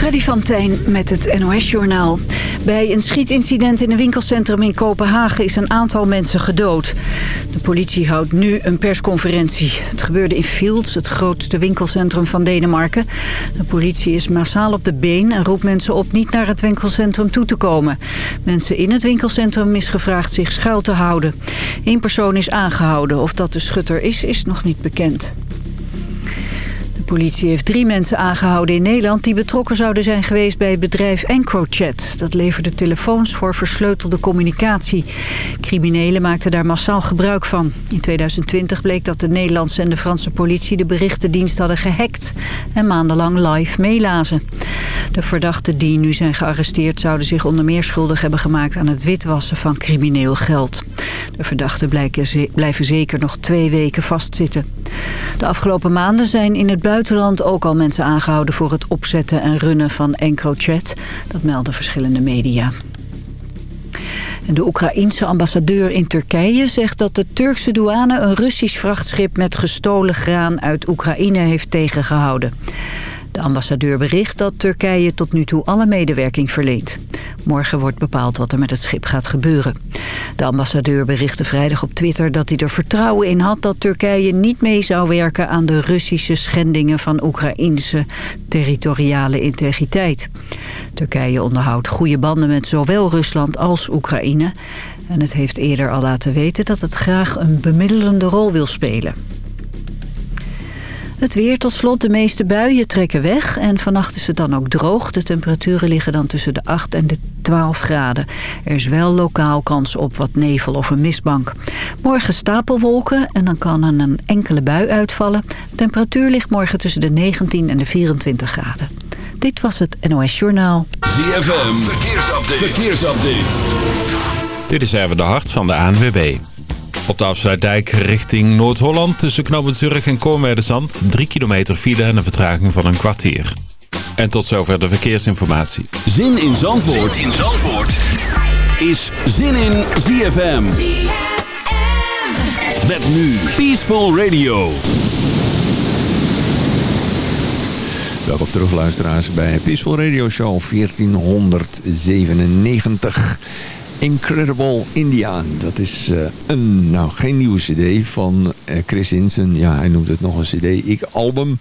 Freddy van Tijn met het NOS-journaal. Bij een schietincident in een winkelcentrum in Kopenhagen is een aantal mensen gedood. De politie houdt nu een persconferentie. Het gebeurde in Fields, het grootste winkelcentrum van Denemarken. De politie is massaal op de been en roept mensen op niet naar het winkelcentrum toe te komen. Mensen in het winkelcentrum is gevraagd zich schuil te houden. Eén persoon is aangehouden. Of dat de schutter is, is nog niet bekend. Politie heeft drie mensen aangehouden in Nederland... die betrokken zouden zijn geweest bij het bedrijf EncroChat. Dat leverde telefoons voor versleutelde communicatie. Criminelen maakten daar massaal gebruik van. In 2020 bleek dat de Nederlandse en de Franse politie... de berichtendienst hadden gehackt en maandenlang live meelazen. De verdachten die nu zijn gearresteerd... zouden zich onder meer schuldig hebben gemaakt... aan het witwassen van crimineel geld. De verdachten blijven zeker nog twee weken vastzitten. De afgelopen maanden zijn in het buitenland ook al mensen aangehouden... voor het opzetten en runnen van EncroChat. Dat melden verschillende media. En de Oekraïense ambassadeur in Turkije zegt dat de Turkse douane... een Russisch vrachtschip met gestolen graan uit Oekraïne heeft tegengehouden. De ambassadeur bericht dat Turkije tot nu toe alle medewerking verleent. Morgen wordt bepaald wat er met het schip gaat gebeuren. De ambassadeur berichtte vrijdag op Twitter dat hij er vertrouwen in had... dat Turkije niet mee zou werken aan de Russische schendingen van Oekraïnse territoriale integriteit. Turkije onderhoudt goede banden met zowel Rusland als Oekraïne... en het heeft eerder al laten weten dat het graag een bemiddelende rol wil spelen. Het weer tot slot. De meeste buien trekken weg. En vannacht is het dan ook droog. De temperaturen liggen dan tussen de 8 en de 12 graden. Er is wel lokaal kans op wat nevel of een mistbank. Morgen stapelwolken en dan kan er een enkele bui uitvallen. De temperatuur ligt morgen tussen de 19 en de 24 graden. Dit was het NOS Journaal. ZFM. Verkeersupdate. Verkeersupdate. Dit is even de hart van de ANWB. Op de afsluitdijk richting Noord-Holland tussen Knoopend en Koormerderzand. 3 kilometer file en een vertraging van een kwartier. En tot zover de verkeersinformatie. Zin in Zandvoort, zin in Zandvoort. is Zin in ZFM. ZFM. Met nu Peaceful Radio. Welkom terug luisteraars bij Peaceful Radio Show 1497. Incredible India. Dat is uh, een, nou, geen nieuwe cd van uh, Chris Hinsen. Ja, hij noemt het nog een cd. Ik album.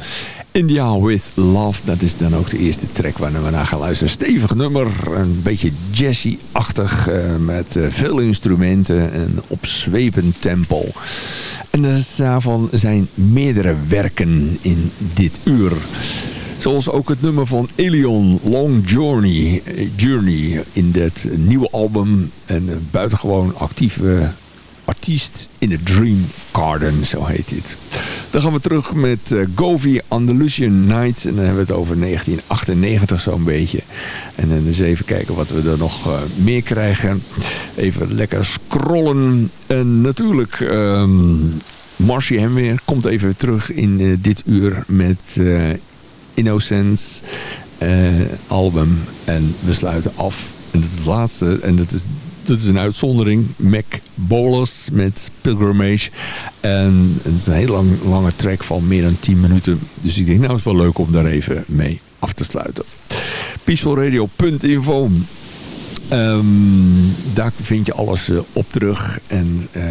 India with Love. Dat is dan ook de eerste track waar we naar gaan luisteren. Stevig nummer. Een beetje jazzy-achtig. Uh, met veel instrumenten. Een opzwepend tempo. En daarvan zijn meerdere werken in dit uur. Zoals ook het nummer van Elion, Long Journey, Journey in dit nieuwe album. Een buitengewoon actieve artiest in de Dream Garden, zo heet dit. Dan gaan we terug met uh, Govi Andalusian Night. En dan hebben we het over 1998 zo'n beetje. En dan eens even kijken wat we er nog uh, meer krijgen. Even lekker scrollen. En natuurlijk... Um, Marcy Hemweer komt even terug in dit uur met Innocence uh, album. En we sluiten af. En het laatste, en dat is, dat is een uitzondering. Mac Bolas met Pilgrimage. En het is een heel lang, lange track van meer dan 10 minuten. Dus ik denk, nou is wel leuk om daar even mee af te sluiten. Peacefulradio.info Um, daar vind je alles uh, op terug. En uh,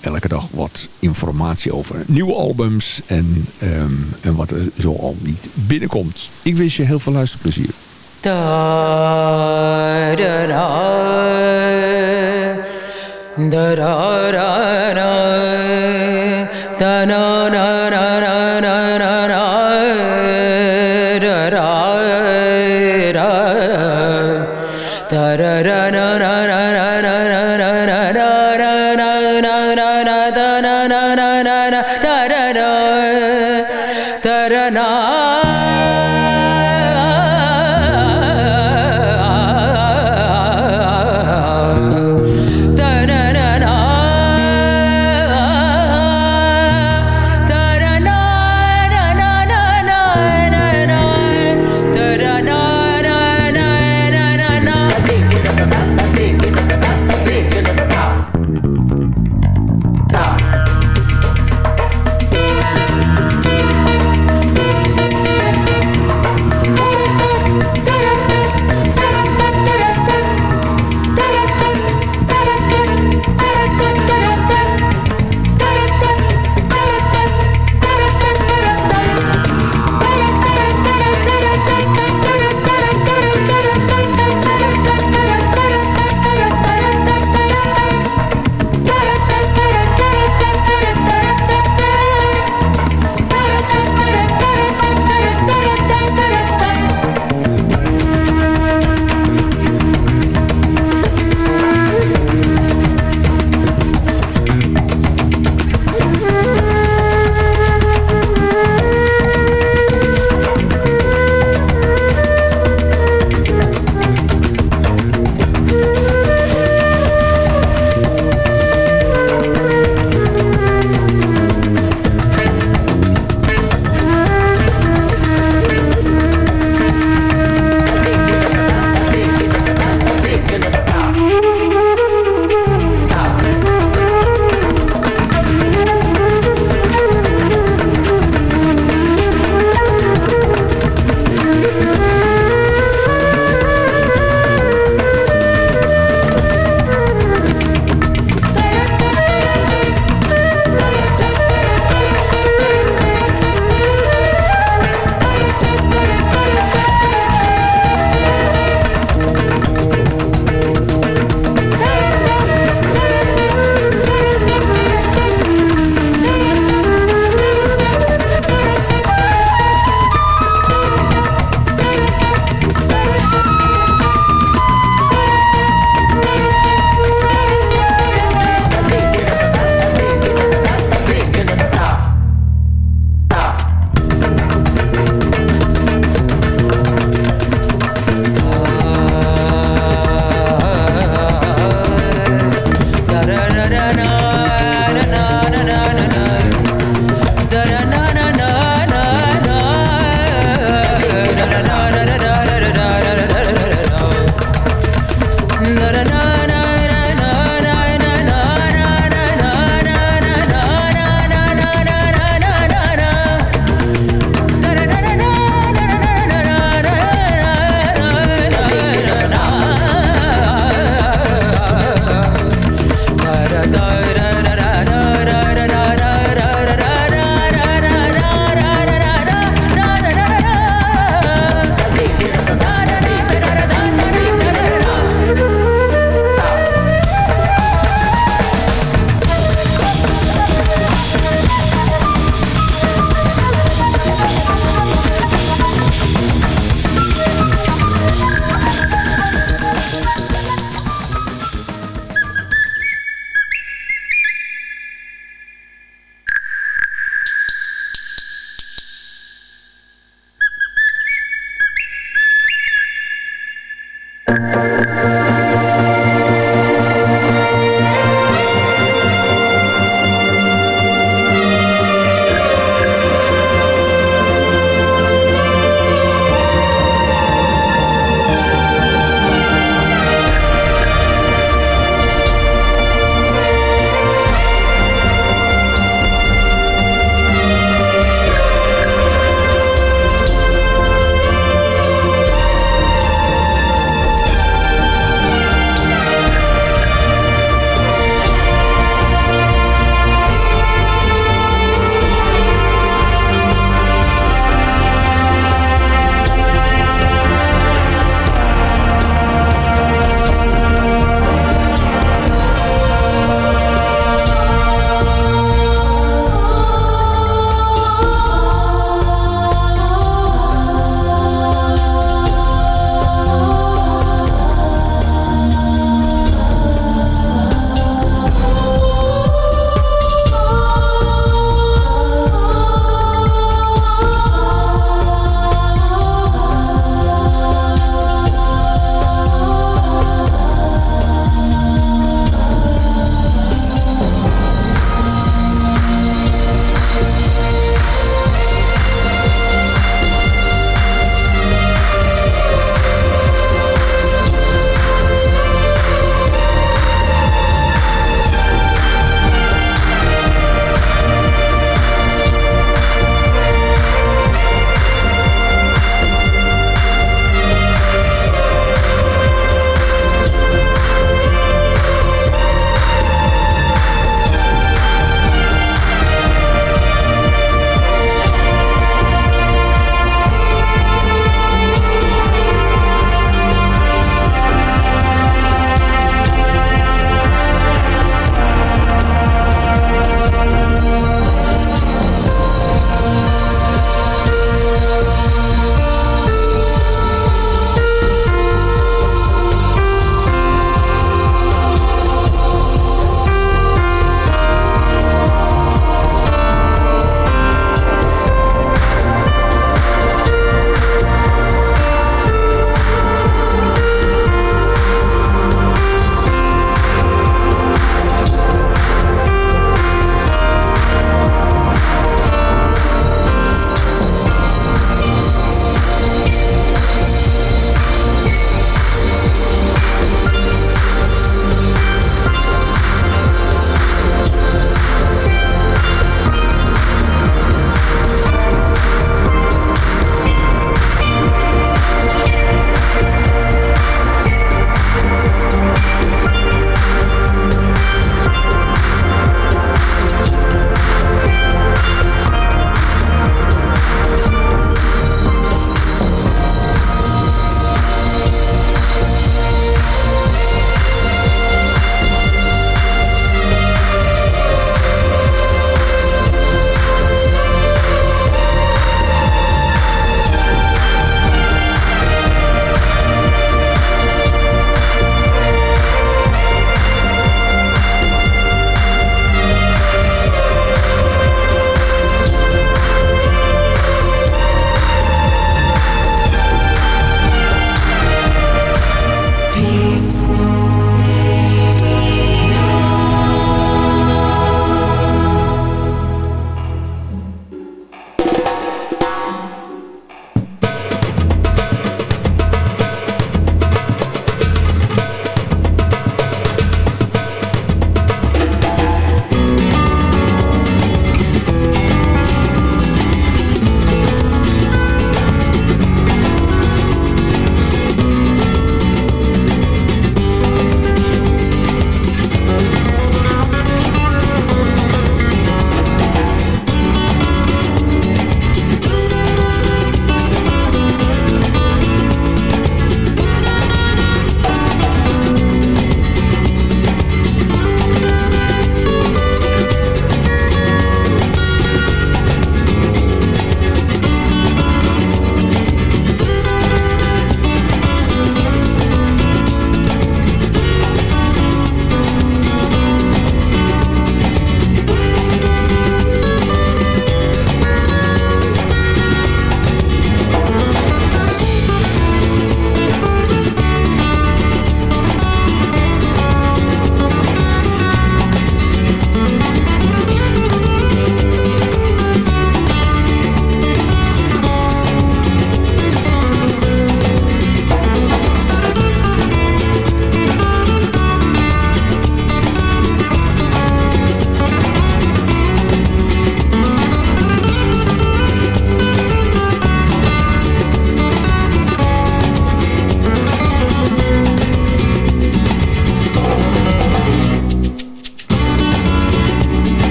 elke dag wat informatie over nieuwe albums. En, um, en wat er zo al niet binnenkomt. Ik wens je heel veel luisterplezier.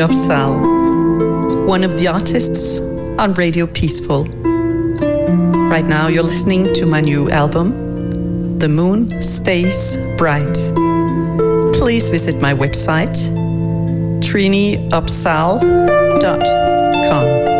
Trini Upsal, one of the artists on Radio Peaceful. Right now, you're listening to my new album, The Moon Stays Bright. Please visit my website, triniupsal.com.